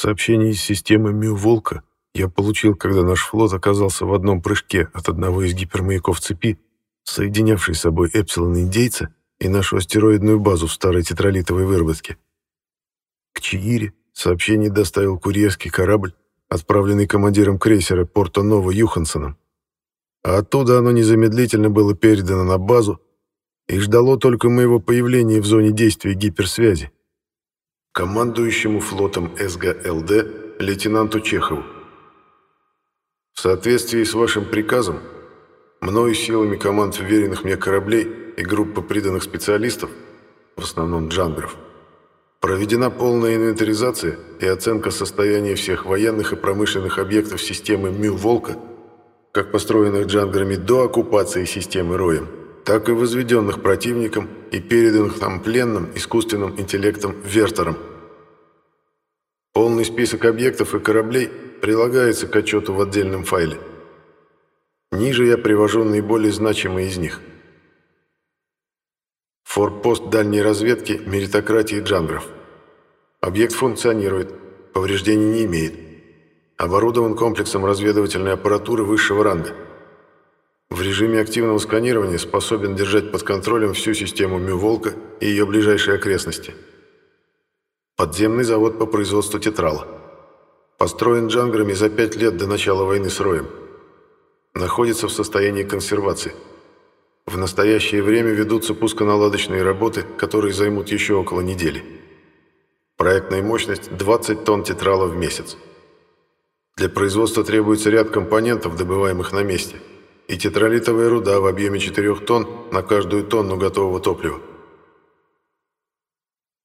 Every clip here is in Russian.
Сообщение из системы Мю-Волка я получил, когда наш флот оказался в одном прыжке от одного из гипермаяков цепи, соединявшей с собой Эпсилон-индейца и нашу астероидную базу в старой тетралитовой выработке. К Чиире сообщение доставил курьерский корабль, отправленный командиром крейсера Порто-Ново Юхансоном. А оттуда оно незамедлительно было передано на базу и ждало только моего появления в зоне действия гиперсвязи. Командующему флотом СГЛД лейтенанту Чехову. В соответствии с вашим приказом, мною силами команд вверенных мне кораблей и группы приданных специалистов, в основном джангров, проведена полная инвентаризация и оценка состояния всех военных и промышленных объектов системы Мю-Волка, как построенных джанграми до оккупации системы Роем, так и возведенных противником и переданных нам пленным искусственным интеллектом Вертером. Полный список объектов и кораблей – прилагается к отчету в отдельном файле. Ниже я привожу наиболее значимые из них. Форпост дальней разведки меритократии джангров. Объект функционирует, повреждений не имеет. Оборудован комплексом разведывательной аппаратуры высшего ранга. В режиме активного сканирования способен держать под контролем всю систему Мю-Волка и ее ближайшие окрестности. Подземный завод по производству тетрала. Построен джанграми за пять лет до начала войны с Роем. Находится в состоянии консервации. В настоящее время ведутся пусконаладочные работы, которые займут еще около недели. Проектная мощность 20 тонн тетрала в месяц. Для производства требуется ряд компонентов, добываемых на месте, и тетралитовая руда в объеме 4 тонн на каждую тонну готового топлива.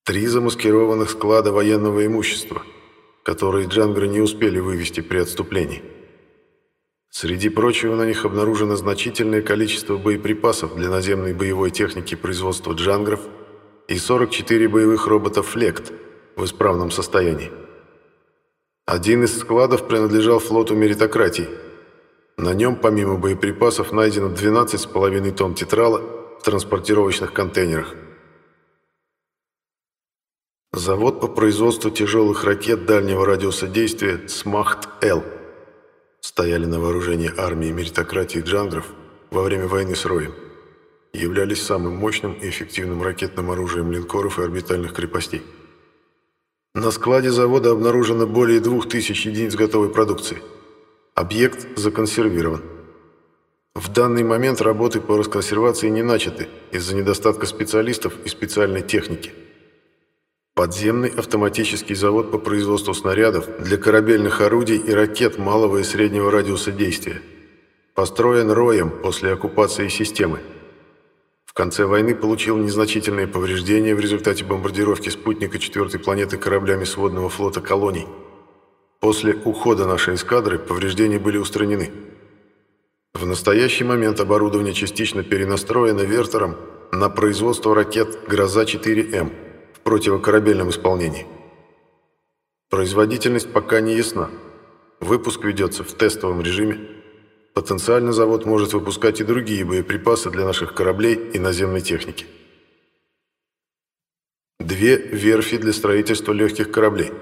Три замаскированных склада военного имущества – которые джангры не успели вывести при отступлении. Среди прочего на них обнаружено значительное количество боеприпасов для наземной боевой техники производства джангров и 44 боевых роботов «Флект» в исправном состоянии. Один из складов принадлежал флоту меритократии. На нем, помимо боеприпасов, найдено 12,5 тонн тетрала в транспортировочных контейнерах. Завод по производству тяжелых ракет дальнего радиуса действия «Смахт-Л» стояли на вооружении армии меритократии джангров во время войны с Роем, являлись самым мощным и эффективным ракетным оружием линкоров и орбитальных крепостей. На складе завода обнаружено более 2000 единиц готовой продукции. Объект законсервирован. В данный момент работы по расконсервации не начаты из-за недостатка специалистов и специальной техники – Подземный автоматический завод по производству снарядов для корабельных орудий и ракет малого и среднего радиуса действия. Построен Роем после оккупации системы. В конце войны получил незначительные повреждения в результате бомбардировки спутника четвертой планеты кораблями сводного флота колоний. После ухода нашей эскадры повреждения были устранены. В настоящий момент оборудование частично перенастроено Вертером на производство ракет «Гроза-4М» противокорабельном исполнении. Производительность пока не ясна. Выпуск ведется в тестовом режиме. Потенциально завод может выпускать и другие боеприпасы для наших кораблей и наземной техники. Две верфи для строительства легких кораблей.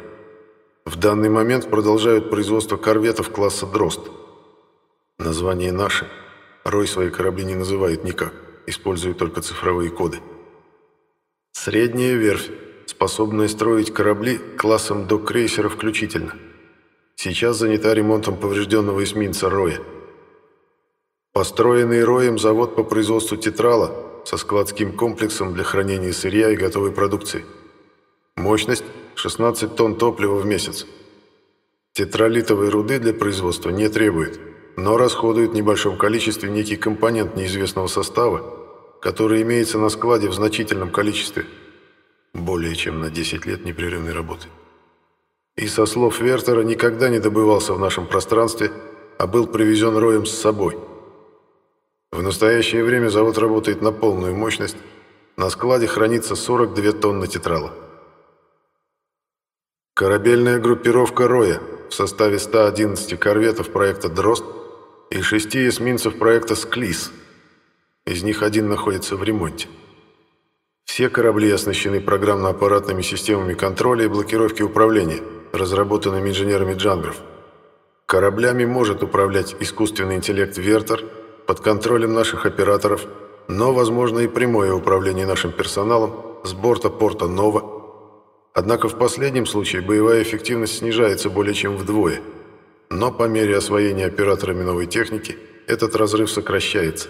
В данный момент продолжают производство корветов класса «Дрозд». Название «Наши». Рой свои корабли не называет никак, использует только цифровые коды. Средняя верфь, способная строить корабли классом до крейсера включительно. Сейчас занята ремонтом поврежденного эсминца «Роя». Построенный «Роем» завод по производству тетрала со складским комплексом для хранения сырья и готовой продукции. Мощность – 16 тонн топлива в месяц. Тетралитовой руды для производства не требует, но расходует в небольшом количестве некий компонент неизвестного состава, который имеется на складе в значительном количестве, более чем на 10 лет непрерывной работы. И со слов Вертера никогда не добывался в нашем пространстве, а был привезен роем с собой. В настоящее время завод работает на полную мощность, на складе хранится 42 тонны тетрала. Корабельная группировка «Роя» в составе 111 корветов проекта «Дрозд» и 6 эсминцев проекта «Склис» Из них один находится в ремонте. Все корабли оснащены программно-аппаратными системами контроля и блокировки управления, разработанными инженерами джангров. Кораблями может управлять искусственный интеллект «Вертер» под контролем наших операторов, но возможно и прямое управление нашим персоналом с борта порта «Нова». Однако в последнем случае боевая эффективность снижается более чем вдвое, но по мере освоения операторами новой техники этот разрыв сокращается.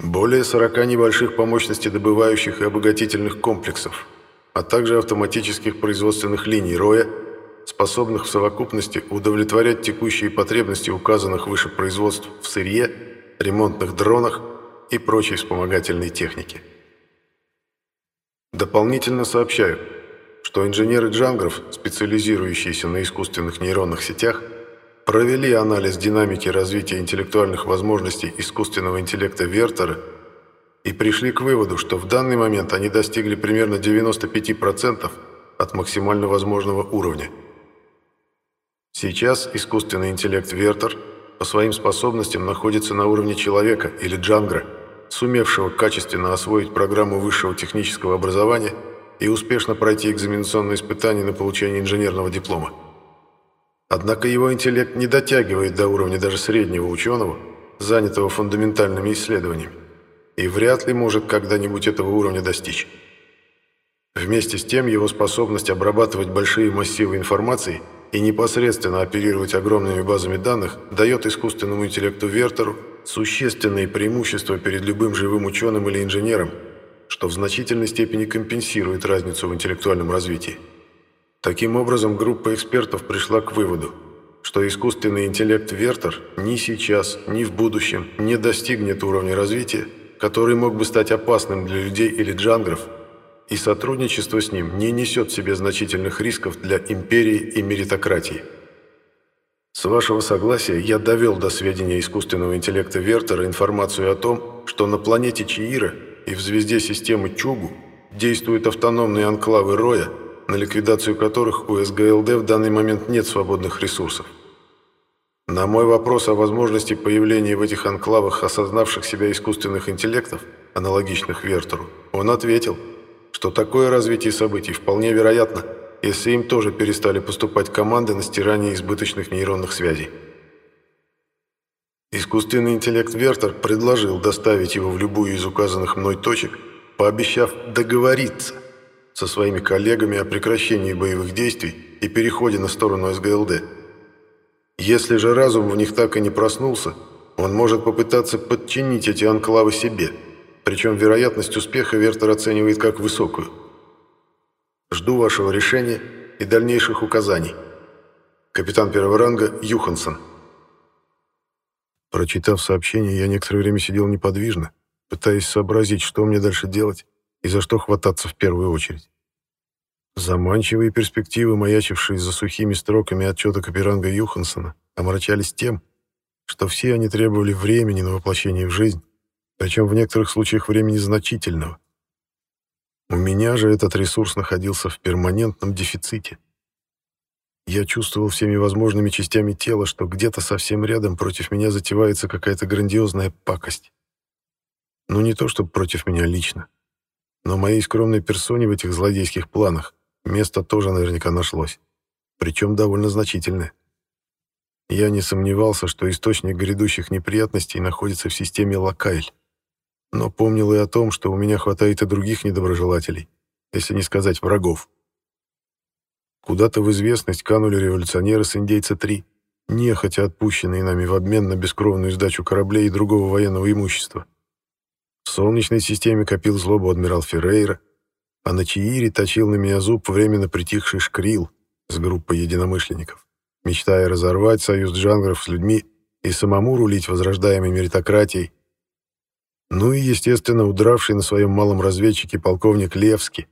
Более 40 небольших по мощности добывающих и обогатительных комплексов, а также автоматических производственных линий роя, способных в совокупности удовлетворять текущие потребности указанных выше производств в сырье, ремонтных дронах и прочей вспомогательной технике. Дополнительно сообщаю, что инженеры джангров, специализирующиеся на искусственных нейронных сетях, провели анализ динамики развития интеллектуальных возможностей искусственного интеллекта Вертера и пришли к выводу, что в данный момент они достигли примерно 95% от максимально возможного уровня. Сейчас искусственный интеллект Вертер по своим способностям находится на уровне человека или джангра, сумевшего качественно освоить программу высшего технического образования и успешно пройти экзаменационные испытания на получение инженерного диплома. Однако его интеллект не дотягивает до уровня даже среднего ученого, занятого фундаментальными исследованиями, и вряд ли может когда-нибудь этого уровня достичь. Вместе с тем его способность обрабатывать большие массивы информации и непосредственно оперировать огромными базами данных дает искусственному интеллекту Вертеру существенные преимущества перед любым живым ученым или инженером, что в значительной степени компенсирует разницу в интеллектуальном развитии. Таким образом, группа экспертов пришла к выводу, что искусственный интеллект Вертер ни сейчас, ни в будущем не достигнет уровня развития, который мог бы стать опасным для людей или джангров, и сотрудничество с ним не несет в себе значительных рисков для империи и меритократии. С вашего согласия я довел до сведения искусственного интеллекта Вертера информацию о том, что на планете Чиира и в звезде системы Чугу действуют автономные анклавы Роя – на ликвидацию которых у СГЛД в данный момент нет свободных ресурсов. На мой вопрос о возможности появления в этих анклавах осознавших себя искусственных интеллектов, аналогичных Вертеру, он ответил, что такое развитие событий вполне вероятно, если им тоже перестали поступать команды на стирание избыточных нейронных связей. Искусственный интеллект Вертер предложил доставить его в любую из указанных мной точек, пообещав договориться со своими коллегами о прекращении боевых действий и переходе на сторону СГЛД. Если же разум в них так и не проснулся, он может попытаться подчинить эти анклавы себе, причем вероятность успеха Вертер оценивает как высокую. Жду вашего решения и дальнейших указаний. Капитан первого ранга Юхансон. Прочитав сообщение, я некоторое время сидел неподвижно, пытаясь сообразить, что мне дальше делать и за что хвататься в первую очередь. Заманчивые перспективы, маячившие за сухими строками отчета Каперанга Юхансона, омрачались тем, что все они требовали времени на воплощение в жизнь, причем в некоторых случаях времени значительного. У меня же этот ресурс находился в перманентном дефиците. Я чувствовал всеми возможными частями тела, что где-то совсем рядом против меня затевается какая-то грандиозная пакость. Ну не то, чтобы против меня лично, но моей скромной персоне в этих злодейских планах место тоже наверняка нашлось. Причем довольно значительное. Я не сомневался, что источник грядущих неприятностей находится в системе Лакайль. Но помнил и о том, что у меня хватает и других недоброжелателей, если не сказать врагов. Куда-то в известность канули революционеры с «Индейца-3», нехотя отпущенные нами в обмен на бескровную сдачу кораблей и другого военного имущества. В Солнечной системе копил злобу адмирал Феррейра, а на Чиире точил на меня зуб временно притихший Шкрил с группой единомышленников, мечтая разорвать союз джангров с людьми и самому рулить возрождаемой меритократией. Ну и, естественно, удравший на своем малом разведчике полковник Левский,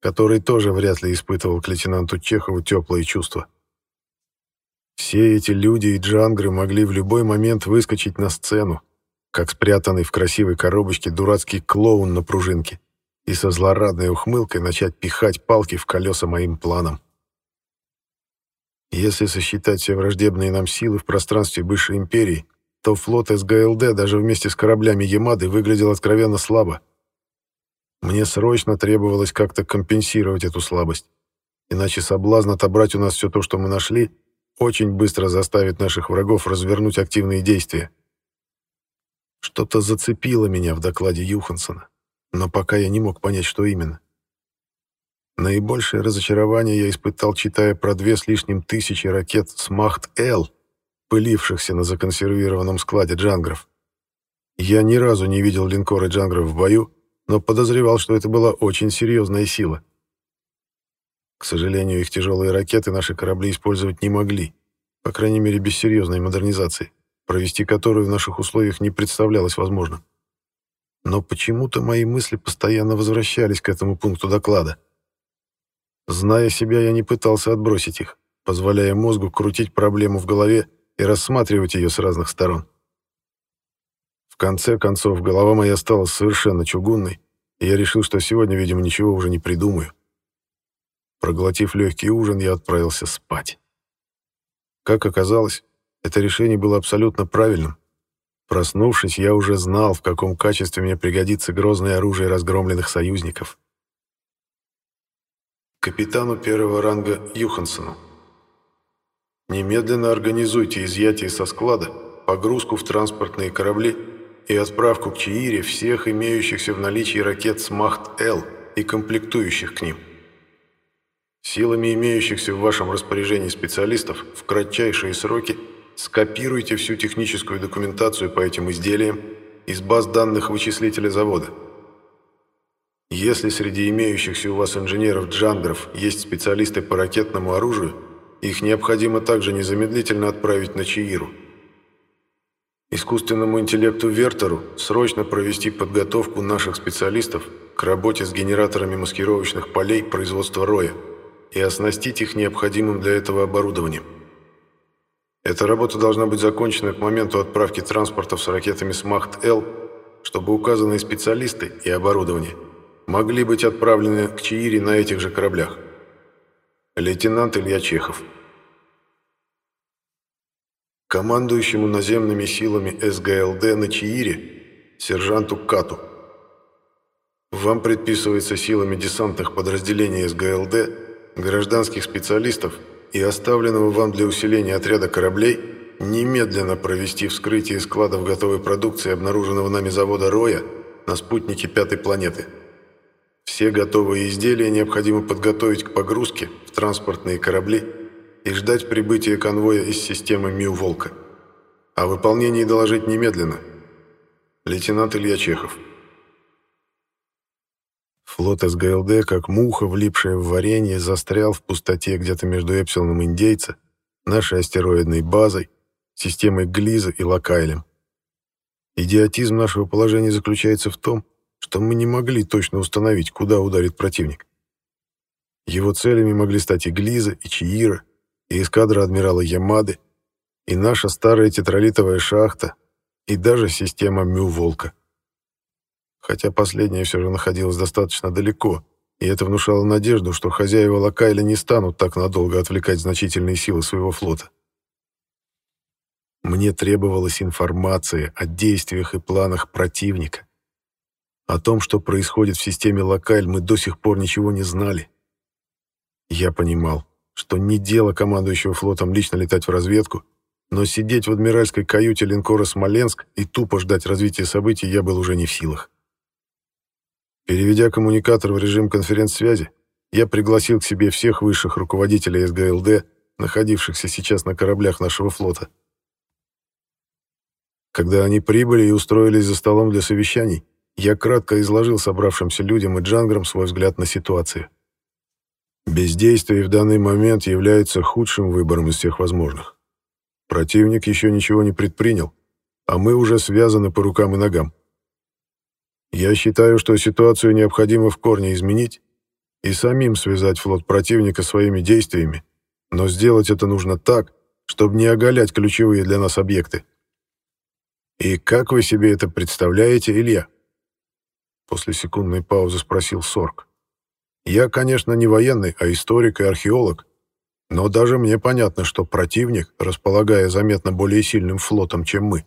который тоже вряд ли испытывал к лейтенанту Чехову теплые чувства. Все эти люди и джангры могли в любой момент выскочить на сцену, как спрятанный в красивой коробочке дурацкий клоун на пружинке, и со злорадной ухмылкой начать пихать палки в колеса моим планам. Если сосчитать все враждебные нам силы в пространстве бывшей империи, то флот СГЛД даже вместе с кораблями Ямады выглядел откровенно слабо. Мне срочно требовалось как-то компенсировать эту слабость. иначе соблазн отобрать у нас все то, что мы нашли, очень быстро заставит наших врагов развернуть активные действия. Что-то зацепило меня в докладе Юхансона, но пока я не мог понять, что именно. Наибольшее разочарование я испытал, читая про две с лишним тысячи ракет «Смахт-Л», пылившихся на законсервированном складе джангров. Я ни разу не видел линкоры джангров в бою, но подозревал, что это была очень серьезная сила. К сожалению, их тяжелые ракеты наши корабли использовать не могли, по крайней мере без серьезной модернизации, провести которую в наших условиях не представлялось возможным. Но почему-то мои мысли постоянно возвращались к этому пункту доклада. Зная себя, я не пытался отбросить их, позволяя мозгу крутить проблему в голове и рассматривать ее с разных сторон. В конце концов, голова моя стала совершенно чугунной, и я решил, что сегодня, видимо, ничего уже не придумаю. Проглотив легкий ужин, я отправился спать. Как оказалось, это решение было абсолютно правильным. Проснувшись, я уже знал, в каком качестве мне пригодится грозное оружие разгромленных союзников. Капитану первого ранга Юхансону. Немедленно организуйте изъятие со склада, погрузку в транспортные корабли и отправку к Чаире всех имеющихся в наличии ракет «Смахт-Л» и комплектующих к ним. Силами имеющихся в вашем распоряжении специалистов в кратчайшие сроки скопируйте всю техническую документацию по этим изделиям из баз данных вычислителя завода. Если среди имеющихся у вас инженеров-джангров есть специалисты по ракетному оружию, их необходимо также незамедлительно отправить на Чаиру. Искусственному интеллекту Вертеру срочно провести подготовку наших специалистов к работе с генераторами маскировочных полей производства Роя – и оснастить их необходимым для этого оборудованием. Эта работа должна быть закончена к моменту отправки транспортов с ракетами «Смахт-Л», чтобы указанные специалисты и оборудование могли быть отправлены к Чаире на этих же кораблях. Лейтенант Илья Чехов. Командующему наземными силами СГЛД на Чаире, сержанту Кату. Вам предписывается силами десантных подразделений СГЛД гражданских специалистов и оставленного вам для усиления отряда кораблей немедленно провести вскрытие складов готовой продукции обнаруженного нами завода «Роя» на спутнике пятой планеты. Все готовые изделия необходимо подготовить к погрузке в транспортные корабли и ждать прибытия конвоя из системы Мю-Волка. О выполнении доложить немедленно. Лейтенант Илья Чехов. Флот СГЛД, как муха, влипшая в варенье, застрял в пустоте где-то между Эпсилоном Индейца, нашей астероидной базой, системой Глиза и Локайлем. Идиотизм нашего положения заключается в том, что мы не могли точно установить, куда ударит противник. Его целями могли стать и Глиза, и Чиира, и эскадра адмирала Ямады, и наша старая тетралитовая шахта, и даже система Мю-Волка хотя последняя все же находилась достаточно далеко, и это внушало надежду, что хозяева Лакайля не станут так надолго отвлекать значительные силы своего флота. Мне требовалась информация о действиях и планах противника. О том, что происходит в системе Локаль, мы до сих пор ничего не знали. Я понимал, что не дело командующего флотом лично летать в разведку, но сидеть в адмиральской каюте линкора «Смоленск» и тупо ждать развития событий я был уже не в силах. Переведя коммуникатор в режим конференц-связи, я пригласил к себе всех высших руководителей СГЛД, находившихся сейчас на кораблях нашего флота. Когда они прибыли и устроились за столом для совещаний, я кратко изложил собравшимся людям и джанграм свой взгляд на ситуацию. Бездействие в данный момент является худшим выбором из всех возможных. Противник еще ничего не предпринял, а мы уже связаны по рукам и ногам. Я считаю, что ситуацию необходимо в корне изменить и самим связать флот противника своими действиями, но сделать это нужно так, чтобы не оголять ключевые для нас объекты. И как вы себе это представляете, Илья? После секундной паузы спросил Сорг. Я, конечно, не военный, а историк и археолог, но даже мне понятно, что противник, располагая заметно более сильным флотом, чем мы,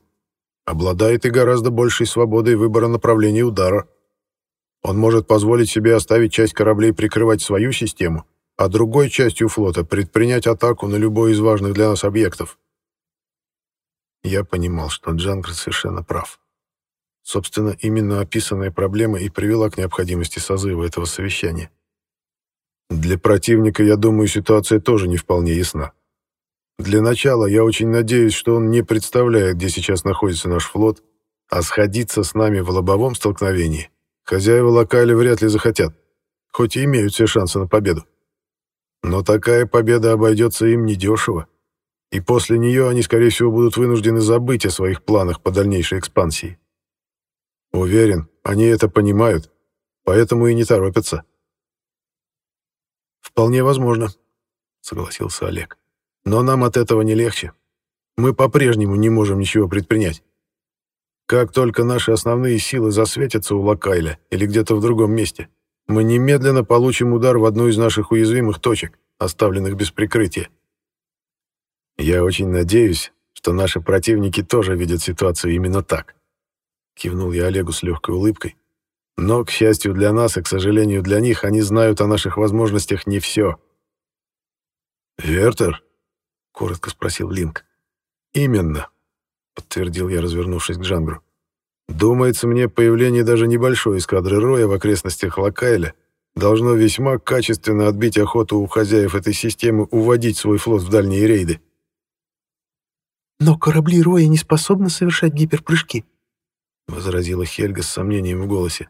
обладает и гораздо большей свободой выбора направления удара. Он может позволить себе оставить часть кораблей прикрывать свою систему а другой частью флота предпринять атаку на любой из важных для нас объектов. Я понимал, что Джангр совершенно прав. Собственно, именно описанная проблема и привела к необходимости созыва этого совещания. Для противника, я думаю, ситуация тоже не вполне ясна. Для начала я очень надеюсь, что он не представляет, где сейчас находится наш флот, а сходиться с нами в лобовом столкновении хозяева локали вряд ли захотят, хоть и имеют все шансы на победу. Но такая победа обойдется им недешево, и после нее они, скорее всего, будут вынуждены забыть о своих планах по дальнейшей экспансии. Уверен, они это понимают, поэтому и не торопятся. «Вполне возможно», — согласился Олег. «Но нам от этого не легче. Мы по-прежнему не можем ничего предпринять. Как только наши основные силы засветятся у Лакайля или где-то в другом месте, мы немедленно получим удар в одну из наших уязвимых точек, оставленных без прикрытия. Я очень надеюсь, что наши противники тоже видят ситуацию именно так. Кивнул я Олегу с легкой улыбкой. Но, к счастью для нас и, к сожалению для них, они знают о наших возможностях не все. «Вертер?» — коротко спросил Линк. «Именно», — подтвердил я, развернувшись к Джангру. «Думается мне, появление даже небольшой эскадры Роя в окрестностях Лакайля должно весьма качественно отбить охоту у хозяев этой системы уводить свой флот в дальние рейды». «Но корабли Роя не способны совершать гиперпрыжки», — возразила Хельга с сомнением в голосе.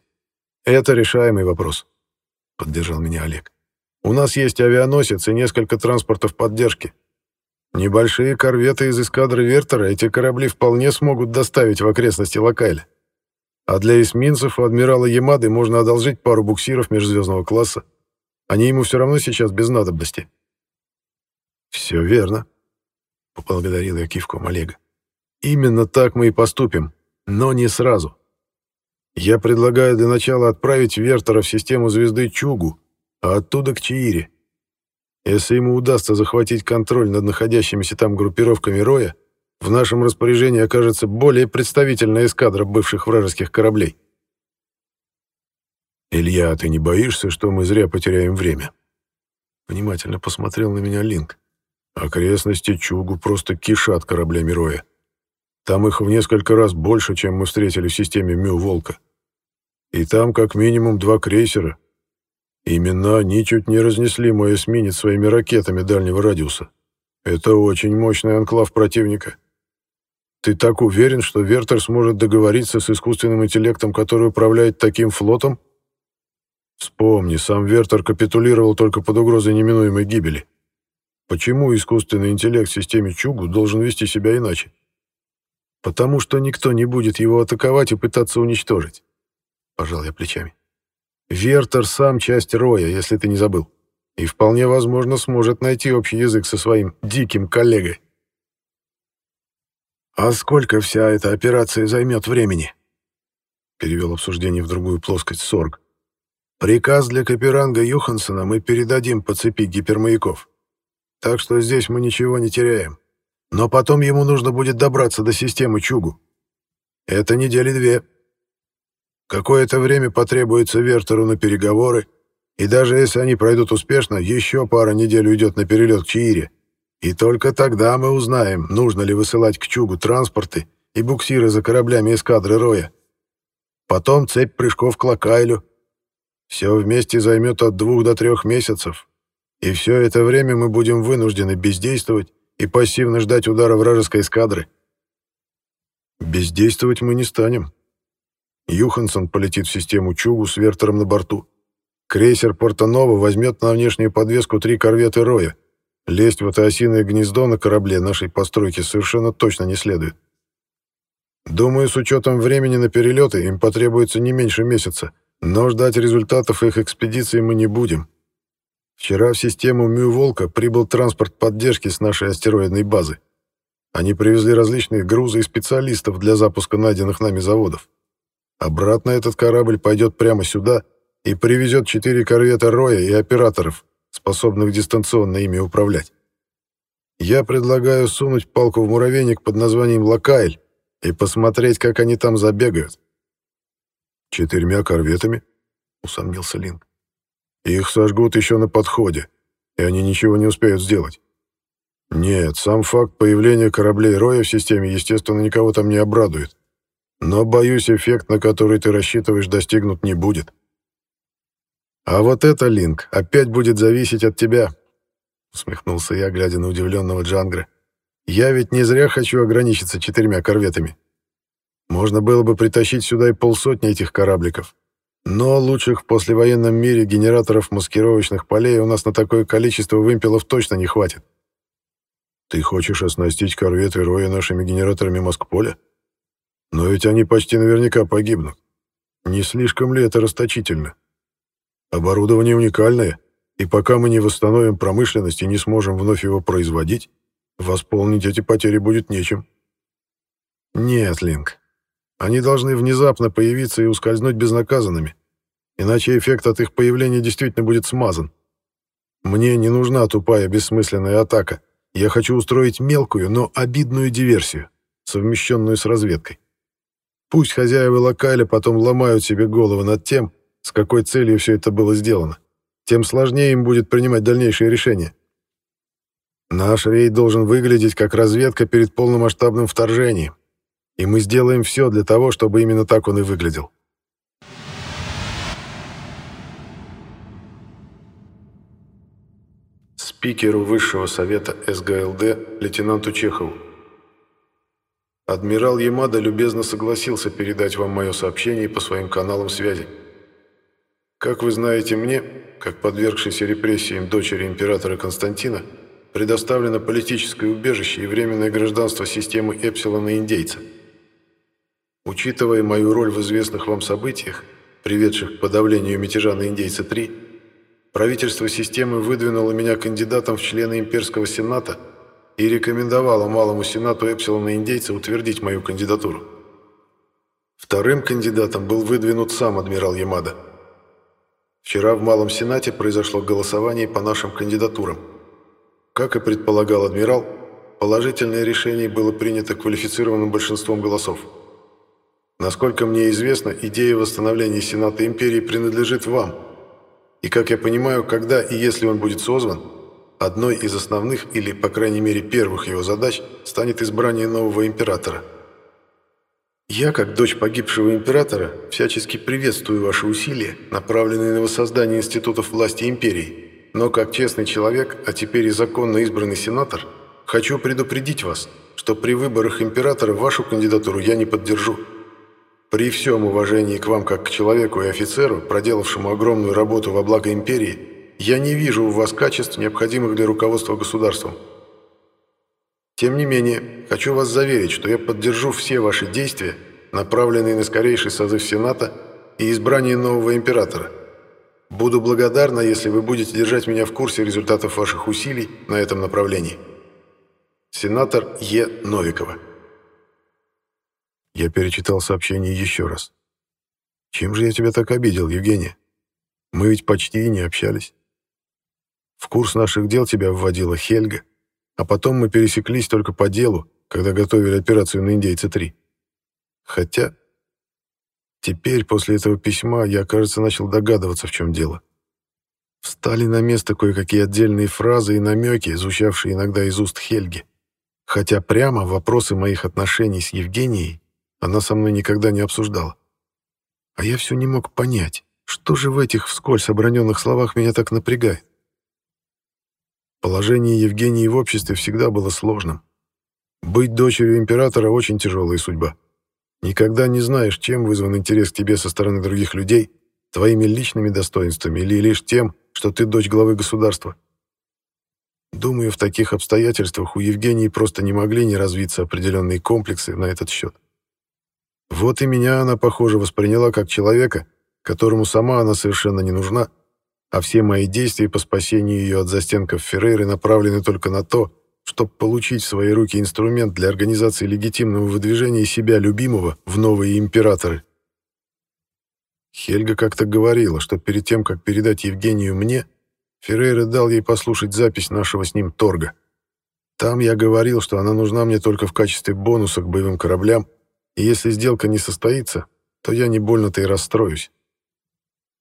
«Это решаемый вопрос», — поддержал меня Олег. «У нас есть авианосец и несколько транспортов поддержки. Небольшие корветы из эскадры Вертера эти корабли вполне смогут доставить в окрестности Локайля. А для эсминцев у адмирала Ямады можно одолжить пару буксиров межзвездного класса. Они ему все равно сейчас без надобности». «Все верно», — поблагодарил я кивком Олега. «Именно так мы и поступим, но не сразу». Я предлагаю для начала отправить Вертера в систему звезды Чугу, а оттуда к Чиире. Если ему удастся захватить контроль над находящимися там группировками Роя, в нашем распоряжении окажется более представительная эскадра бывших вражеских кораблей. «Илья, ты не боишься, что мы зря потеряем время?» Внимательно посмотрел на меня Линк. Окрестности Чугу просто кишат кораблями Роя. Там их в несколько раз больше, чем мы встретили в системе Мю-Волка. И там как минимум два крейсера. Именно они чуть не разнесли мой эсминец своими ракетами дальнего радиуса. Это очень мощный анклав противника. Ты так уверен, что Вертер сможет договориться с искусственным интеллектом, который управляет таким флотом? Вспомни, сам Вертер капитулировал только под угрозой неминуемой гибели. Почему искусственный интеллект в системе Чугу должен вести себя иначе? Потому что никто не будет его атаковать и пытаться уничтожить. Пожал я плечами. Вертер сам часть Роя, если ты не забыл. И вполне возможно сможет найти общий язык со своим диким коллегой. «А сколько вся эта операция займет времени?» Перевел обсуждение в другую плоскость Сорг. «Приказ для Каперанга Юхансона мы передадим по цепи гипермаяков. Так что здесь мы ничего не теряем. Но потом ему нужно будет добраться до системы Чугу. Это недели две. Какое-то время потребуется Вертеру на переговоры, и даже если они пройдут успешно, еще пара недель уйдет на перелет к Чиире. И только тогда мы узнаем, нужно ли высылать к Чугу транспорты и буксиры за кораблями эскадры Роя. Потом цепь прыжков к Лакайлю. Все вместе займет от двух до трех месяцев. И все это время мы будем вынуждены бездействовать и пассивно ждать удара вражеской эскадры. Бездействовать мы не станем. Юхансон полетит в систему Чугу с Вертером на борту. Крейсер Портонова возьмет на внешнюю подвеску три корветы Роя. Лезть в это осиное гнездо на корабле нашей постройки совершенно точно не следует. Думаю, с учетом времени на перелеты им потребуется не меньше месяца, но ждать результатов их экспедиции мы не будем. Вчера в систему Мю-Волка прибыл транспорт поддержки с нашей астероидной базы. Они привезли различные грузы и специалистов для запуска найденных нами заводов. Обратно этот корабль пойдет прямо сюда и привезет четыре корвета Роя и операторов, способных дистанционно ими управлять. Я предлагаю сунуть палку в муравейник под названием «Локайль» и посмотреть, как они там забегают. «Четырьмя корветами?» — усомнился Линк. Их сожгут еще на подходе. и они ничего не успеют сделать. Нет, сам факт появления кораблей Роя в системе, естественно, никого там не обрадует. Но, боюсь, эффект, на который ты рассчитываешь, достигнут не будет. А вот это, Линк, опять будет зависеть от тебя, усмехнулся я, глядя на удивленного Джангра. Я ведь не зря хочу ограничиться четырьмя корветами. Можно было бы притащить сюда и полсотни этих корабликов. Но лучших в послевоенном мире генераторов маскировочных полей у нас на такое количество вымпелов точно не хватит. Ты хочешь оснастить корветы Роя нашими генераторами Москполя? Но ведь они почти наверняка погибнут. Не слишком ли это расточительно? Оборудование уникальное, и пока мы не восстановим промышленность и не сможем вновь его производить, восполнить эти потери будет нечем. Нет, Линк, они должны внезапно появиться и ускользнуть безнаказанными, иначе эффект от их появления действительно будет смазан. Мне не нужна тупая бессмысленная атака. Я хочу устроить мелкую, но обидную диверсию, совмещенную с разведкой. Пусть хозяева локаля потом ломают себе головы над тем, с какой целью все это было сделано. Тем сложнее им будет принимать дальнейшие решения. Наш рейд должен выглядеть как разведка перед полномасштабным вторжением. И мы сделаем все для того, чтобы именно так он и выглядел. Спикеру Высшего Совета СГЛД лейтенанту Чехову. Адмирал Ямада любезно согласился передать вам мое сообщение по своим каналам связи. Как вы знаете мне, как подвергшейся репрессиям дочери императора Константина, предоставлено политическое убежище и временное гражданство системы Эпсилона Индейца – Учитывая мою роль в известных вам событиях, приведших к подавлению мятежа на Индейца-3, правительство системы выдвинуло меня кандидатом в члены Имперского Сената и рекомендовало Малому Сенату Эпсилона Индейца утвердить мою кандидатуру. Вторым кандидатом был выдвинут сам адмирал Ямада. Вчера в Малом Сенате произошло голосование по нашим кандидатурам. Как и предполагал адмирал, положительное решение было принято квалифицированным большинством голосов. Насколько мне известно, идея восстановления Сената Империи принадлежит вам. И, как я понимаю, когда и если он будет созван, одной из основных, или, по крайней мере, первых его задач станет избрание нового императора. Я, как дочь погибшего императора, всячески приветствую ваши усилия, направленные на воссоздание институтов власти империи. Но как честный человек, а теперь и законно избранный сенатор, хочу предупредить вас, что при выборах императора вашу кандидатуру я не поддержу. При всем уважении к вам как к человеку и офицеру, проделавшему огромную работу во благо империи, я не вижу у вас качеств, необходимых для руководства государством. Тем не менее, хочу вас заверить, что я поддержу все ваши действия, направленные на скорейший созыв Сената и избрание нового императора. Буду благодарна, если вы будете держать меня в курсе результатов ваших усилий на этом направлении. Сенатор Е. Новикова я перечитал сообщение еще раз. «Чем же я тебя так обидел, Евгения? Мы ведь почти и не общались. В курс наших дел тебя вводила Хельга, а потом мы пересеклись только по делу, когда готовили операцию на «Индейце-3». Хотя теперь, после этого письма, я, кажется, начал догадываться, в чем дело. Встали на место кое-какие отдельные фразы и намеки, звучавшие иногда из уст Хельги. Хотя прямо вопросы моих отношений с Евгенией она со мной никогда не обсуждала. А я все не мог понять, что же в этих вскользь оброненных словах меня так напрягает. Положение Евгении в обществе всегда было сложным. Быть дочерью императора — очень тяжелая судьба. Никогда не знаешь, чем вызван интерес к тебе со стороны других людей, твоими личными достоинствами или лишь тем, что ты дочь главы государства. Думаю, в таких обстоятельствах у Евгении просто не могли не развиться определенные комплексы на этот счет. Вот и меня она, похоже, восприняла как человека, которому сама она совершенно не нужна, а все мои действия по спасению ее от застенков Феррейры направлены только на то, чтобы получить в свои руки инструмент для организации легитимного выдвижения себя любимого в новые императоры. Хельга как-то говорила, что перед тем, как передать Евгению мне, Феррейра дал ей послушать запись нашего с ним торга. Там я говорил, что она нужна мне только в качестве бонуса к боевым кораблям, и если сделка не состоится, то я не больно-то и расстроюсь.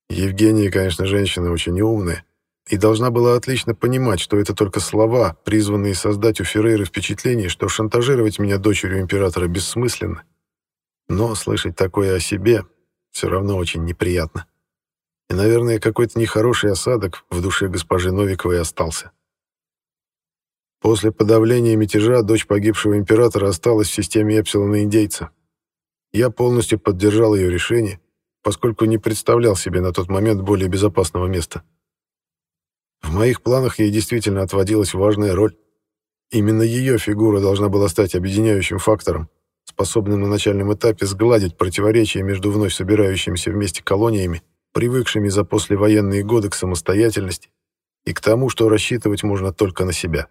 Евгения, конечно, женщина очень умная, и должна была отлично понимать, что это только слова, призванные создать у Феррейра впечатление, что шантажировать меня дочерью императора бессмысленно. Но слышать такое о себе все равно очень неприятно. И, наверное, какой-то нехороший осадок в душе госпожи Новиковой остался. После подавления мятежа дочь погибшего императора осталась в системе Эпсилона-индейца. Я полностью поддержал ее решение, поскольку не представлял себе на тот момент более безопасного места. В моих планах ей действительно отводилась важная роль. Именно ее фигура должна была стать объединяющим фактором, способным на начальном этапе сгладить противоречия между вновь собирающимися вместе колониями, привыкшими за послевоенные годы к самостоятельности и к тому, что рассчитывать можно только на себя.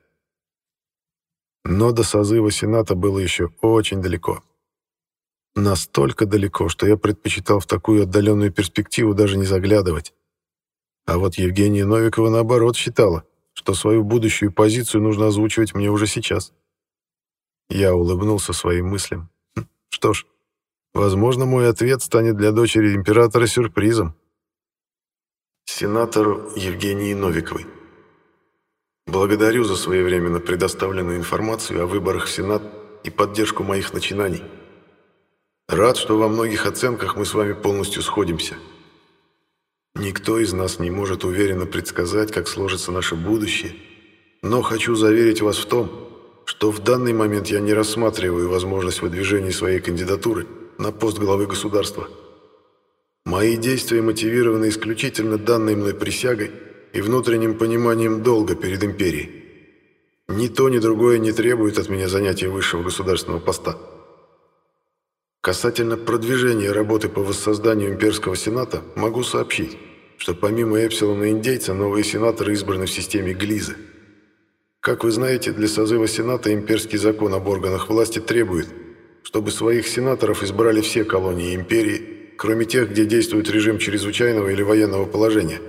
Но до созыва Сената было еще очень далеко. Настолько далеко, что я предпочитал в такую отдаленную перспективу даже не заглядывать. А вот Евгения Новикова, наоборот, считала, что свою будущую позицию нужно озвучивать мне уже сейчас. Я улыбнулся своим мыслям. Хм, что ж, возможно, мой ответ станет для дочери императора сюрпризом. Сенатору Евгении Новиковой. Благодарю за своевременно предоставленную информацию о выборах в Сенат и поддержку моих начинаний. Рад, что во многих оценках мы с вами полностью сходимся. Никто из нас не может уверенно предсказать, как сложится наше будущее, но хочу заверить вас в том, что в данный момент я не рассматриваю возможность выдвижения своей кандидатуры на пост главы государства. Мои действия мотивированы исключительно данной мной присягой и внутренним пониманием долга перед империей. Ни то, ни другое не требует от меня занятия высшего государственного поста. Касательно продвижения работы по воссозданию имперского сената, могу сообщить, что помимо Эпсилона Индейца, новые сенаторы избраны в системе Глизы. Как вы знаете, для созыва сената имперский закон об органах власти требует, чтобы своих сенаторов избрали все колонии империи, кроме тех, где действует режим чрезвычайного или военного положения.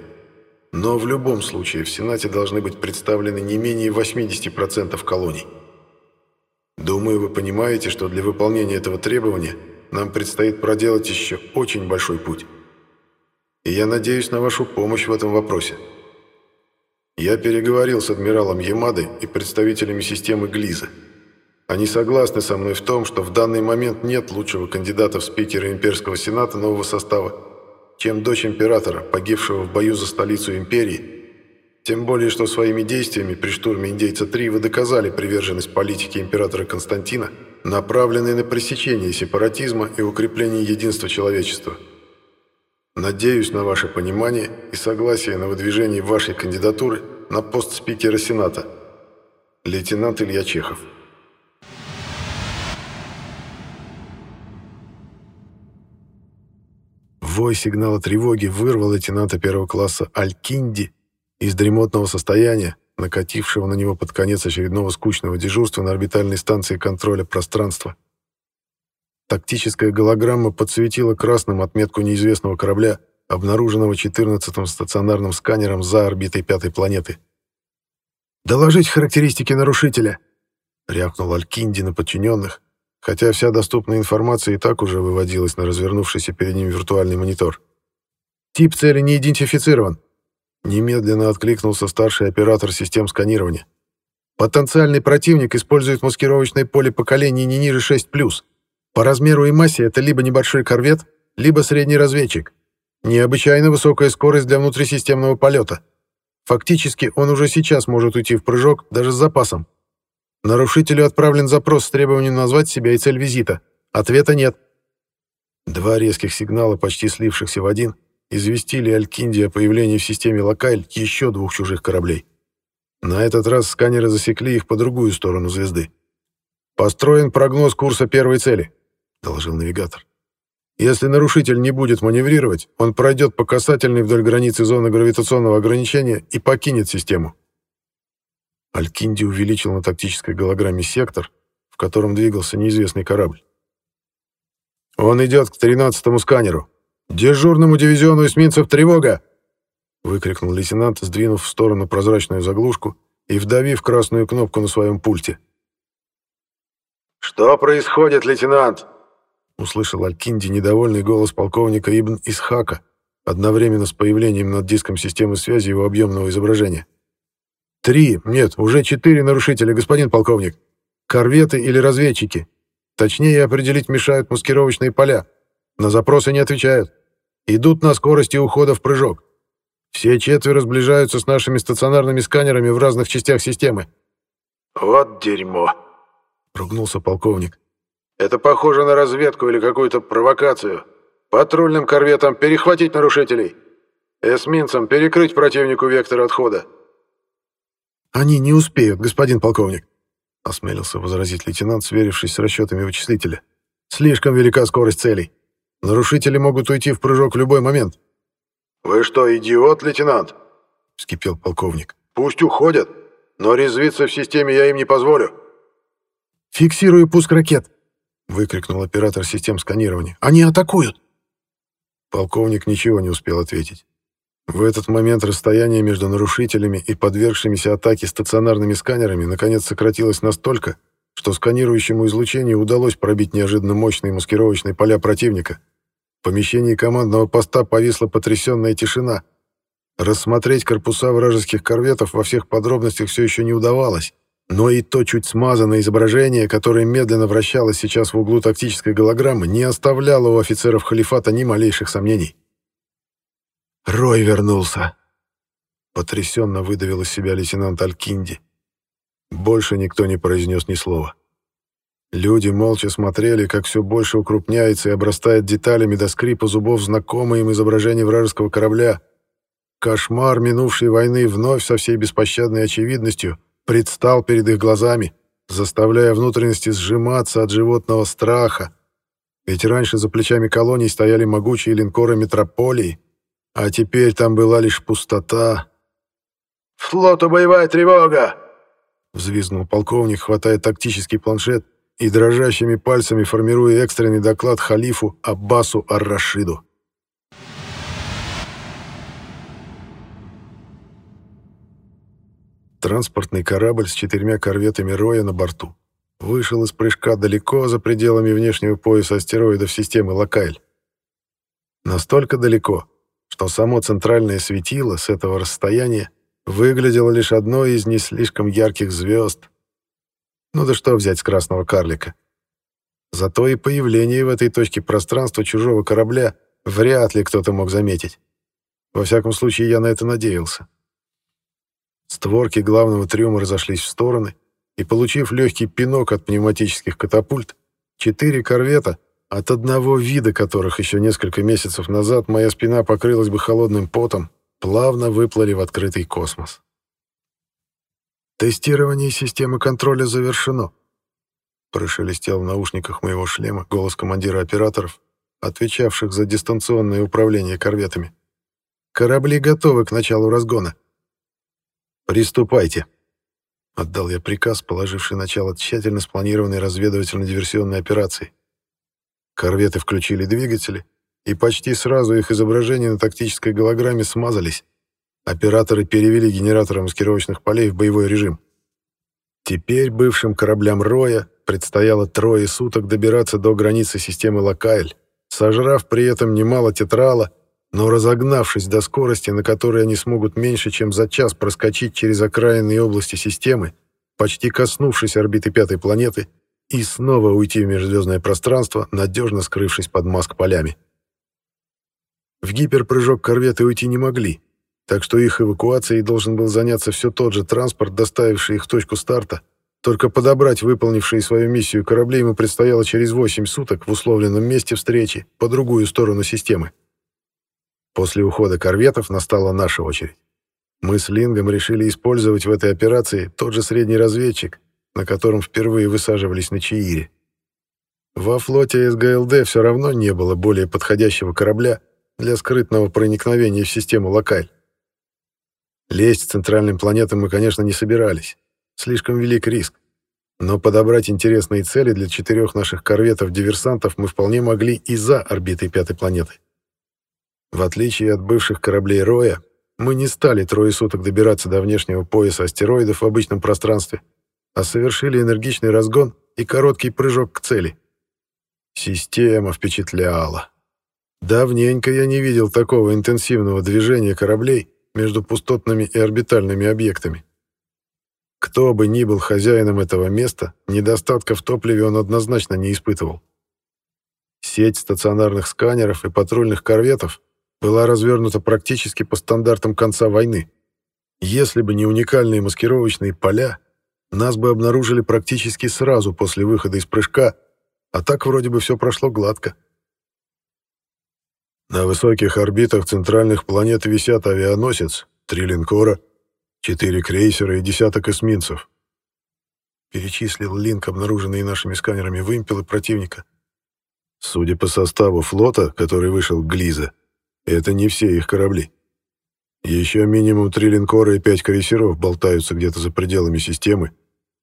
Но в любом случае в Сенате должны быть представлены не менее 80% колоний. Думаю, вы понимаете, что для выполнения этого требования нам предстоит проделать еще очень большой путь. И я надеюсь на вашу помощь в этом вопросе. Я переговорил с адмиралом Ямадой и представителями системы Глиза. Они согласны со мной в том, что в данный момент нет лучшего кандидата в спикера Имперского Сената нового состава, чем дочь императора, погибшего в бою за столицу империи тем более, что своими действиями при штурме Индейца-3 вы доказали приверженность политике императора Константина, направленной на пресечение сепаратизма и укрепление единства человечества. Надеюсь на ваше понимание и согласие на выдвижение вашей кандидатуры на пост спикера Сената. Лейтенант Илья Чехов. Вой сигнала тревоги вырвал лейтенанта первого класса Алькинди из дремотного состояния, накатившего на него под конец очередного скучного дежурства на орбитальной станции контроля пространства. Тактическая голограмма подсветила красным отметку неизвестного корабля, обнаруженного 14-м стационарным сканером за орбитой пятой планеты. «Доложить характеристики нарушителя!» — рявкнул Алькинди на подчиненных, хотя вся доступная информация и так уже выводилась на развернувшийся перед ним виртуальный монитор. «Тип цели не идентифицирован. Немедленно откликнулся старший оператор систем сканирования. Потенциальный противник использует маскировочное поле поколения не ниже 6+. По размеру и массе это либо небольшой корвет, либо средний разведчик. Необычайно высокая скорость для внутрисистемного полета. Фактически он уже сейчас может уйти в прыжок, даже с запасом. Нарушителю отправлен запрос с требованием назвать себя и цель визита. Ответа нет. Два резких сигнала, почти слившихся в один, известили Алькинди о появлении в системе Локаль еще двух чужих кораблей. На этот раз сканеры засекли их по другую сторону звезды. «Построен прогноз курса первой цели», — доложил навигатор. «Если нарушитель не будет маневрировать, он пройдет по касательной вдоль границы зоны гравитационного ограничения и покинет систему». Алькинди увеличил на тактической голограмме сектор, в котором двигался неизвестный корабль. «Он идет к тринадцатому сканеру», «Дежурному дивизиону эсминцев тревога!» выкрикнул лейтенант, сдвинув в сторону прозрачную заглушку и вдавив красную кнопку на своем пульте. «Что происходит, лейтенант?» услышал Алькинди недовольный голос полковника Ибн Исхака, одновременно с появлением над диском системы связи его объемного изображения. «Три, нет, уже четыре нарушителя, господин полковник. Корветы или разведчики. Точнее определить мешают маскировочные поля. На запросы не отвечают. Идут на скорости ухода в прыжок. Все четверо сближаются с нашими стационарными сканерами в разных частях системы». «Вот дерьмо», — ругнулся полковник. «Это похоже на разведку или какую-то провокацию. Патрульным корветам перехватить нарушителей. Эсминцам перекрыть противнику вектор отхода». «Они не успеют, господин полковник», — осмелился возразить лейтенант, сверившись с расчетами вычислителя. «Слишком велика скорость целей. Нарушители могут уйти в прыжок в любой момент». «Вы что, идиот, лейтенант?» — вскипел полковник. «Пусть уходят, но резвиться в системе я им не позволю». «Фиксирую пуск ракет!» — выкрикнул оператор систем сканирования. «Они атакуют!» Полковник ничего не успел ответить. В этот момент расстояние между нарушителями и подвергшимися атаке стационарными сканерами наконец сократилось настолько, что сканирующему излучению удалось пробить неожиданно мощные маскировочные поля противника. В помещении командного поста повисла потрясенная тишина. Рассмотреть корпуса вражеских корветов во всех подробностях все еще не удавалось, но и то чуть смазанное изображение, которое медленно вращалось сейчас в углу тактической голограммы, не оставляло у офицеров халифата ни малейших сомнений. «Рой вернулся!» Потрясенно выдавил из себя лейтенант Алькинди. Больше никто не произнес ни слова. Люди молча смотрели, как все больше укрупняется и обрастает деталями до скрипа зубов знакомое им изображение вражеского корабля. Кошмар минувшей войны вновь со всей беспощадной очевидностью — предстал перед их глазами, заставляя внутренности сжиматься от животного страха. Ведь раньше за плечами колоний стояли могучие линкоры метрополии, а теперь там была лишь пустота. «Флоту боевая тревога!» Взвизгнул полковник, хватая тактический планшет и дрожащими пальцами формируя экстренный доклад халифу Аббасу Ар-Рашиду. Транспортный корабль с четырьмя корветами Роя на борту вышел из прыжка далеко за пределами внешнего пояса астероидов системы Локайль. Настолько далеко, что само центральное светило с этого расстояния выглядело лишь одной из не слишком ярких звезд. Ну да что взять с красного карлика? Зато и появление в этой точке пространства чужого корабля вряд ли кто-то мог заметить. Во всяком случае, я на это надеялся. Створки главного трюма разошлись в стороны, и, получив легкий пинок от пневматических катапульт, четыре корвета, от одного вида которых еще несколько месяцев назад моя спина покрылась бы холодным потом, плавно выплыли в открытый космос. «Тестирование системы контроля завершено», — прошелестел в наушниках моего шлема голос командира операторов, отвечавших за дистанционное управление корветами. «Корабли готовы к началу разгона. «Приступайте», — отдал я приказ, положивший начало тщательно спланированной разведывательно-диверсионной операции. Корветы включили двигатели, и почти сразу их изображения на тактической голограмме смазались. Операторы перевели генераторы маскировочных полей в боевой режим. Теперь бывшим кораблям Роя предстояло трое суток добираться до границы системы Локайль, сожрав при этом немало тетрала но разогнавшись до скорости, на которой они смогут меньше, чем за час проскочить через окраинные области системы, почти коснувшись орбиты пятой планеты, и снова уйти в межзвездное пространство, надежно скрывшись под маск-полями. В гиперпрыжок корветы уйти не могли, так что их эвакуацией должен был заняться все тот же транспорт, доставивший их в точку старта, только подобрать выполнившие свою миссию корабли ему предстояло через 8 суток в условленном месте встречи по другую сторону системы. После ухода корветов настала наша очередь. Мы с Лингом решили использовать в этой операции тот же средний разведчик, на котором впервые высаживались на Чаире. Во флоте СГЛД все равно не было более подходящего корабля для скрытного проникновения в систему Локаль. Лезть центральным планетам мы, конечно, не собирались. Слишком велик риск. Но подобрать интересные цели для четырех наших корветов-диверсантов мы вполне могли и за орбитой пятой планеты. В отличие от бывших кораблей Роя, мы не стали трое суток добираться до внешнего пояса астероидов в обычном пространстве, а совершили энергичный разгон и короткий прыжок к цели. Система впечатляла. Давненько я не видел такого интенсивного движения кораблей между пустотными и орбитальными объектами. Кто бы ни был хозяином этого места, недостатка в топливе он однозначно не испытывал. Сеть стационарных сканеров и патрульных корветов была развернута практически по стандартам конца войны. Если бы не уникальные маскировочные поля, нас бы обнаружили практически сразу после выхода из прыжка, а так вроде бы все прошло гладко. На высоких орбитах центральных планет висят авианосец, три линкора — Четыре крейсера и десяток эсминцев. Перечислил Линк обнаруженные нашими сканерами вымпелы противника. Судя по составу флота, который вышел к Глиза, это не все их корабли. Еще минимум три линкора и пять крейсеров болтаются где-то за пределами системы,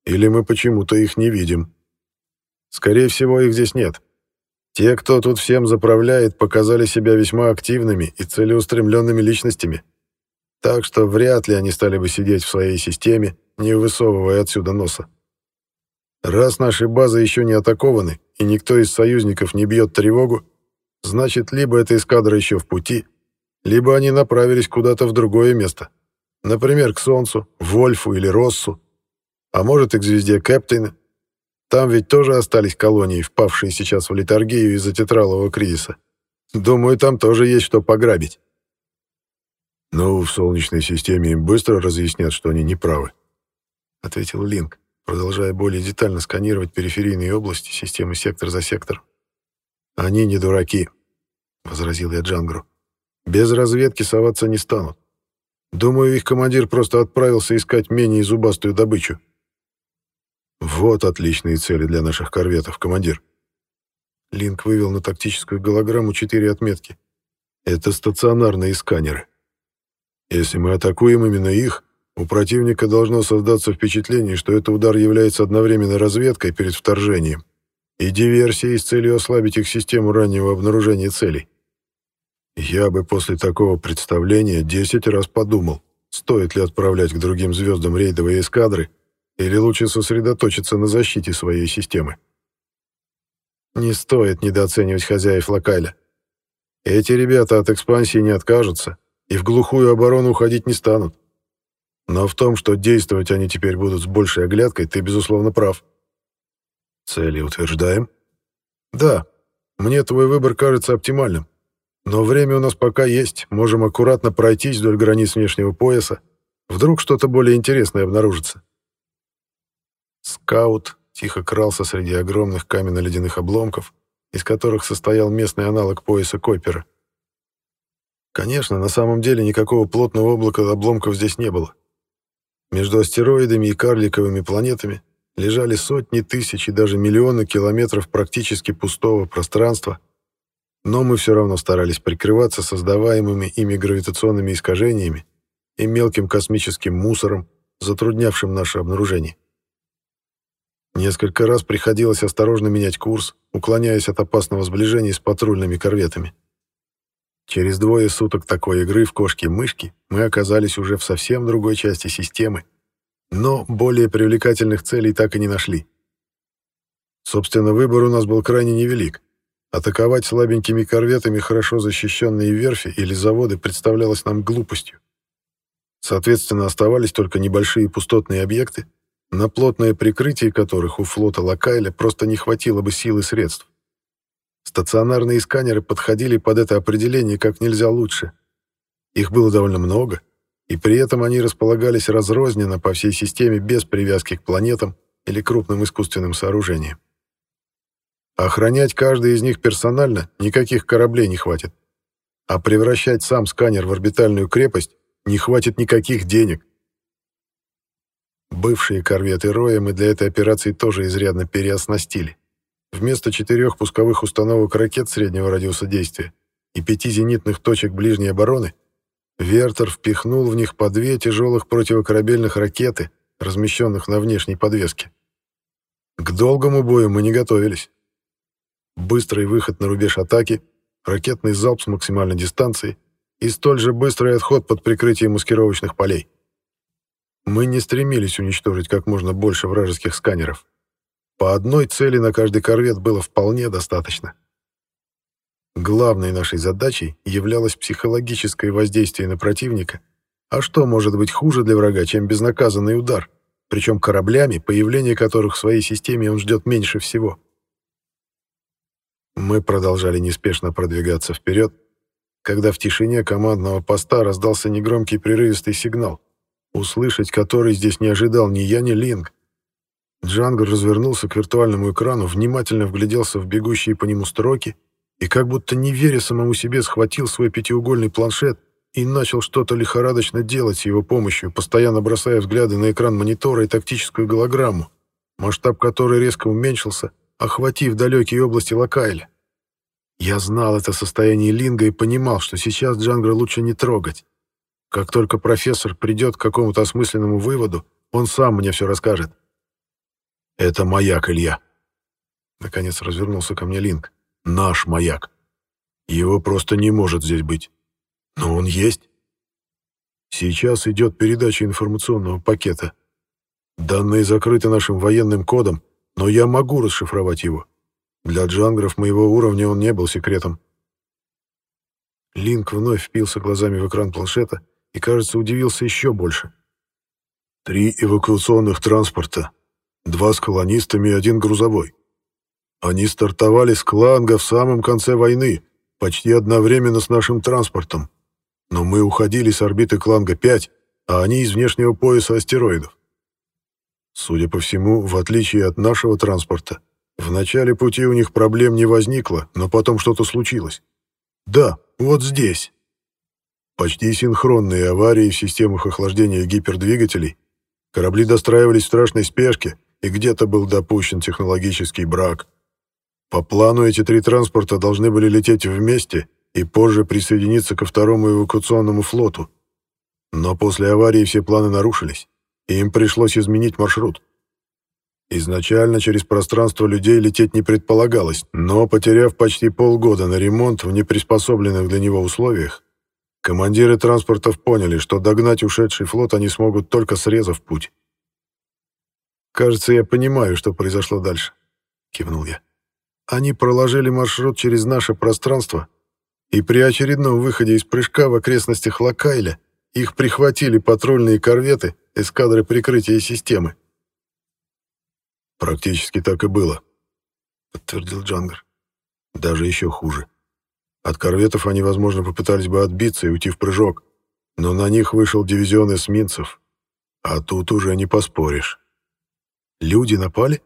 или мы почему-то их не видим. Скорее всего, их здесь нет. Те, кто тут всем заправляет, показали себя весьма активными и целеустремленными личностями — так что вряд ли они стали бы сидеть в своей системе, не высовывая отсюда носа. Раз наши базы еще не атакованы, и никто из союзников не бьет тревогу, значит, либо эта эскадра еще в пути, либо они направились куда-то в другое место. Например, к Солнцу, Вольфу или Россу, а может и к звезде Кэптейна. Там ведь тоже остались колонии, впавшие сейчас в литургию из-за тетралового кризиса. Думаю, там тоже есть что пограбить. «Ну, в Солнечной системе им быстро разъяснят, что они неправы», — ответил Линк, продолжая более детально сканировать периферийные области системы сектор за сектор. «Они не дураки», — возразил я Джангру. «Без разведки соваться не станут. Думаю, их командир просто отправился искать менее зубастую добычу». «Вот отличные цели для наших корветов, командир». Линк вывел на тактическую голограмму четыре отметки. «Это стационарные сканеры. Если мы атакуем именно их, у противника должно создаться впечатление, что этот удар является одновременно разведкой перед вторжением и диверсией с целью ослабить их систему раннего обнаружения целей. Я бы после такого представления 10 раз подумал, стоит ли отправлять к другим звездам рейдовые эскадры или лучше сосредоточиться на защите своей системы. Не стоит недооценивать хозяев локаля. Эти ребята от экспансии не откажутся, и в глухую оборону уходить не станут. Но в том, что действовать они теперь будут с большей оглядкой, ты, безусловно, прав. Цели утверждаем? Да, мне твой выбор кажется оптимальным. Но время у нас пока есть, можем аккуратно пройтись вдоль границ внешнего пояса. Вдруг что-то более интересное обнаружится. Скаут тихо крался среди огромных каменно-ледяных обломков, из которых состоял местный аналог пояса Койпера. Конечно, на самом деле никакого плотного облака обломков здесь не было. Между астероидами и карликовыми планетами лежали сотни тысяч и даже миллионы километров практически пустого пространства, но мы все равно старались прикрываться создаваемыми ими гравитационными искажениями и мелким космическим мусором, затруднявшим наше обнаружение. Несколько раз приходилось осторожно менять курс, уклоняясь от опасного сближения с патрульными корветами. Через двое суток такой игры в кошки-мышки мы оказались уже в совсем другой части системы, но более привлекательных целей так и не нашли. Собственно, выбор у нас был крайне невелик. Атаковать слабенькими корветами хорошо защищенные верфи или заводы представлялось нам глупостью. Соответственно, оставались только небольшие пустотные объекты, на плотное прикрытие которых у флота Лакайля просто не хватило бы сил и средств. Стационарные сканеры подходили под это определение как нельзя лучше. Их было довольно много, и при этом они располагались разрозненно по всей системе без привязки к планетам или крупным искусственным сооружениям. Охранять каждый из них персонально никаких кораблей не хватит. А превращать сам сканер в орбитальную крепость не хватит никаких денег. Бывшие корветы Роя мы для этой операции тоже изрядно переоснастили. Вместо четырех пусковых установок ракет среднего радиуса действия и пяти зенитных точек ближней обороны, Вертер впихнул в них по две тяжелых противокорабельных ракеты, размещенных на внешней подвеске. К долгому бою мы не готовились. Быстрый выход на рубеж атаки, ракетный залп с максимальной дистанции и столь же быстрый отход под прикрытием маскировочных полей. Мы не стремились уничтожить как можно больше вражеских сканеров. По одной цели на каждый корвет было вполне достаточно. Главной нашей задачей являлось психологическое воздействие на противника, а что может быть хуже для врага, чем безнаказанный удар, причем кораблями, появление которых в своей системе он ждет меньше всего. Мы продолжали неспешно продвигаться вперед, когда в тишине командного поста раздался негромкий прерывистый сигнал, услышать который здесь не ожидал ни я, ни Линк. Джангар развернулся к виртуальному экрану, внимательно вгляделся в бегущие по нему строки и, как будто не веря самому себе, схватил свой пятиугольный планшет и начал что-то лихорадочно делать с его помощью, постоянно бросая взгляды на экран монитора и тактическую голограмму, масштаб которой резко уменьшился, охватив далекие области Лакайля. Я знал это состояние Линга и понимал, что сейчас Джангра лучше не трогать. Как только профессор придет к какому-то осмысленному выводу, он сам мне все расскажет. «Это маяк, Илья!» Наконец развернулся ко мне Линк. «Наш маяк. Его просто не может здесь быть. Но он есть. Сейчас идет передача информационного пакета. Данные закрыты нашим военным кодом, но я могу расшифровать его. Для джангров моего уровня он не был секретом. Линк вновь впился глазами в экран планшета и, кажется, удивился еще больше. Три эвакуационных транспорта. Два с колонистами и один грузовой. Они стартовали с Кланга в самом конце войны, почти одновременно с нашим транспортом. Но мы уходили с орбиты Кланга-5, а они из внешнего пояса астероидов. Судя по всему, в отличие от нашего транспорта, в начале пути у них проблем не возникло, но потом что-то случилось. Да, вот здесь. Почти синхронные аварии в системах охлаждения гипердвигателей. Корабли достраивались в страшной спешке, и где-то был допущен технологический брак. По плану эти три транспорта должны были лететь вместе и позже присоединиться ко второму эвакуационному флоту. Но после аварии все планы нарушились, и им пришлось изменить маршрут. Изначально через пространство людей лететь не предполагалось, но, потеряв почти полгода на ремонт в неприспособленных для него условиях, командиры транспортов поняли, что догнать ушедший флот они смогут только срезав путь. «Кажется, я понимаю, что произошло дальше», — кивнул я. «Они проложили маршрут через наше пространство, и при очередном выходе из прыжка в окрестностях Лакайля их прихватили патрульные корветы эскадры прикрытия системы. «Практически так и было», — подтвердил Джангар. «Даже еще хуже. От корветов они, возможно, попытались бы отбиться и уйти в прыжок, но на них вышел дивизион эсминцев. А тут уже не поспоришь. Люди напали?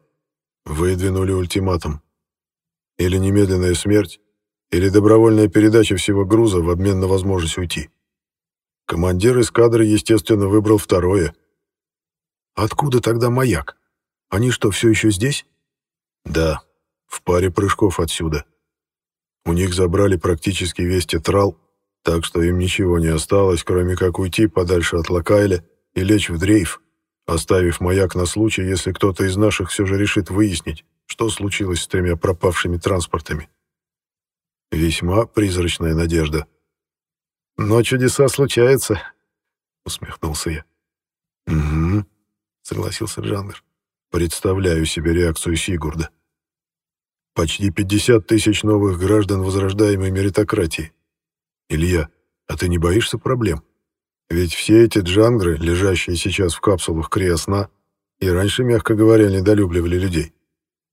Выдвинули ультиматум. Или немедленная смерть, или добровольная передача всего груза в обмен на возможность уйти. Командир эскадры, естественно, выбрал второе. Откуда тогда маяк? Они что, все еще здесь? Да, в паре прыжков отсюда. У них забрали практически весь тетрал, так что им ничего не осталось, кроме как уйти подальше от Лакайля и лечь в дрейф, оставив маяк на случай, если кто-то из наших все же решит выяснить, что случилось с тремя пропавшими транспортами. Весьма призрачная надежда. «Но чудеса случаются», — усмехнулся я. «Угу», — согласился Джангар. Представляю себе реакцию Сигурда. Почти 50 тысяч новых граждан возрождаемой меритократии. Илья, а ты не боишься проблем? Ведь все эти джангры, лежащие сейчас в капсулах криосна, и раньше, мягко говоря, недолюбливали людей.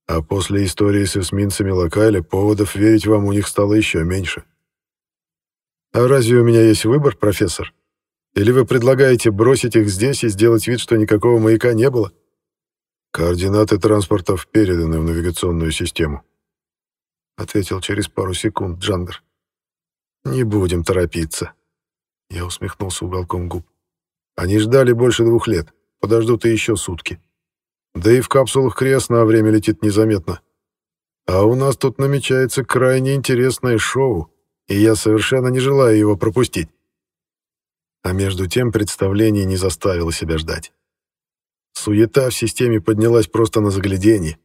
А после истории с эсминцами Локаля поводов верить вам у них стало еще меньше. А разве у меня есть выбор, профессор? Или вы предлагаете бросить их здесь и сделать вид, что никакого маяка не было? «Координаты транспортов переданы в навигационную систему», — ответил через пару секунд Джангар. «Не будем торопиться», — я усмехнулся уголком губ. «Они ждали больше двух лет, подождут и еще сутки. Да и в капсулах Кресна время летит незаметно. А у нас тут намечается крайне интересное шоу, и я совершенно не желаю его пропустить». А между тем представление не заставило себя ждать. Суета в системе поднялась просто на загляденье.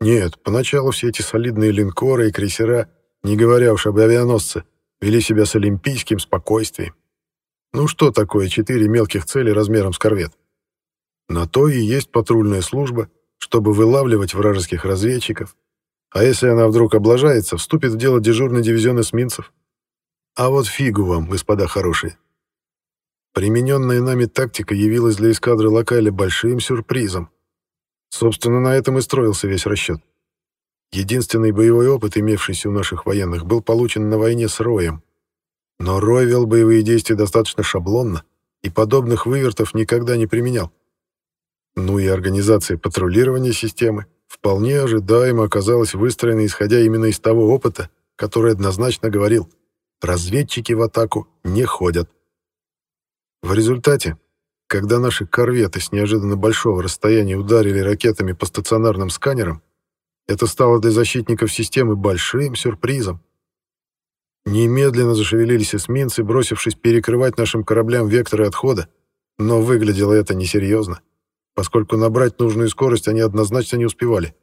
Нет, поначалу все эти солидные линкоры и крейсера, не говоря уж об авианосце, вели себя с олимпийским спокойствием. Ну что такое четыре мелких цели размером с корвет? На то и есть патрульная служба, чтобы вылавливать вражеских разведчиков, А если она вдруг облажается, вступит в дело дежурный дивизион эсминцев. А вот фигу вам, господа хорошие. Примененная нами тактика явилась для эскадры Локаля большим сюрпризом. Собственно, на этом и строился весь расчет. Единственный боевой опыт, имевшийся у наших военных, был получен на войне с Роем. Но Рой вел боевые действия достаточно шаблонно и подобных вывертов никогда не применял. Ну и организация патрулирования системы вполне ожидаемо оказалась выстроена исходя именно из того опыта, который однозначно говорил «разведчики в атаку не ходят». В результате, когда наши корветы с неожиданно большого расстояния ударили ракетами по стационарным сканерам, это стало для защитников системы большим сюрпризом. Немедленно зашевелились эсминцы, бросившись перекрывать нашим кораблям векторы отхода, но выглядело это несерьезно, поскольку набрать нужную скорость они однозначно не успевали.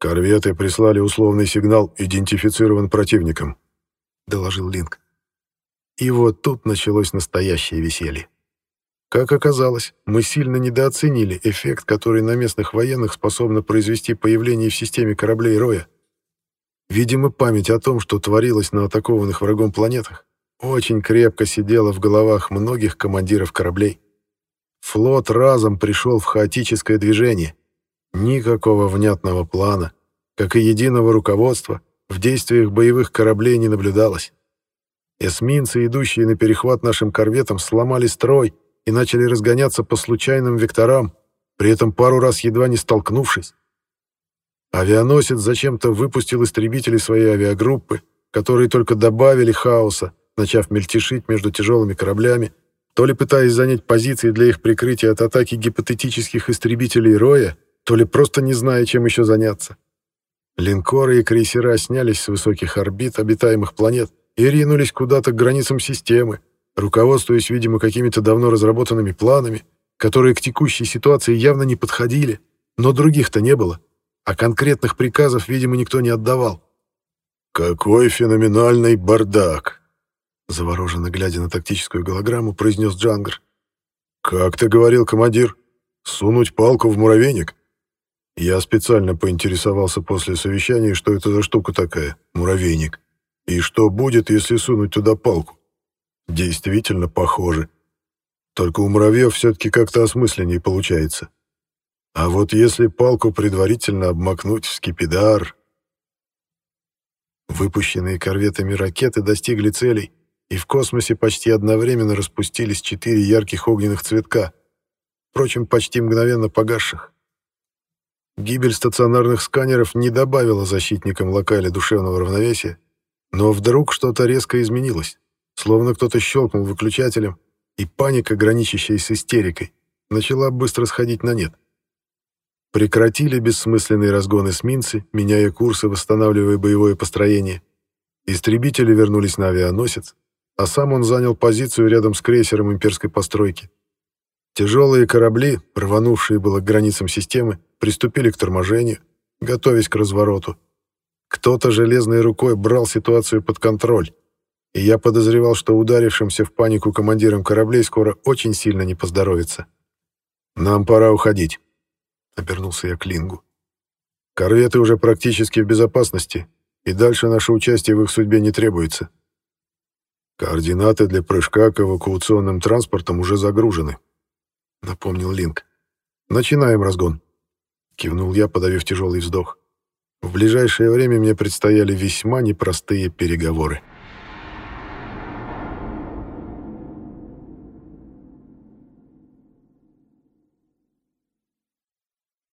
«Корветы прислали условный сигнал «Идентифицирован противником», — доложил Линк. И вот тут началось настоящее веселье. Как оказалось, мы сильно недооценили эффект, который на местных военных способно произвести появление в системе кораблей Роя. Видимо, память о том, что творилось на атакованных врагом планетах, очень крепко сидела в головах многих командиров кораблей. Флот разом пришел в хаотическое движение. Никакого внятного плана, как и единого руководства, в действиях боевых кораблей не наблюдалось. Эсминцы, идущие на перехват нашим корветам, сломали строй и начали разгоняться по случайным векторам, при этом пару раз едва не столкнувшись. Авианосец зачем-то выпустил истребители своей авиагруппы, которые только добавили хаоса, начав мельтешить между тяжелыми кораблями, то ли пытаясь занять позиции для их прикрытия от атаки гипотетических истребителей Роя, то ли просто не зная, чем еще заняться. Линкоры и крейсера снялись с высоких орбит обитаемых планет, и ринулись куда-то к границам системы, руководствуясь, видимо, какими-то давно разработанными планами, которые к текущей ситуации явно не подходили, но других-то не было, а конкретных приказов, видимо, никто не отдавал. «Какой феноменальный бардак!» Завороженно глядя на тактическую голограмму, произнес Джангр. «Как ты говорил, командир? Сунуть палку в муравейник?» Я специально поинтересовался после совещания, что это за штука такая, муравейник. И что будет, если сунуть туда палку? Действительно похоже. Только у муравьев все-таки как-то осмысленнее получается. А вот если палку предварительно обмакнуть в скипидар... Выпущенные корветами ракеты достигли целей, и в космосе почти одновременно распустились четыре ярких огненных цветка, впрочем, почти мгновенно погасших. Гибель стационарных сканеров не добавила защитникам локали душевного равновесия, но вдруг что-то резко изменилось, словно кто-то щелкнул выключателем, и паника, граничащая с истерикой, начала быстро сходить на нет. Прекратили бессмысленные разгоны эсминцы, меняя курсы, восстанавливая боевое построение. Истребители вернулись на авианосец, а сам он занял позицию рядом с крейсером имперской постройки. Тяжелые корабли, рванувшие было к границам системы, приступили к торможению, готовясь к развороту. Кто-то железной рукой брал ситуацию под контроль, и я подозревал, что ударившимся в панику командирам кораблей скоро очень сильно не поздоровится. «Нам пора уходить», — обернулся я к Лингу. «Корветы уже практически в безопасности, и дальше наше участие в их судьбе не требуется. Координаты для прыжка к эвакуационным транспортам уже загружены», — напомнил Линг. «Начинаем разгон», — кивнул я, подавив тяжелый вздох. В ближайшее время мне предстояли весьма непростые переговоры.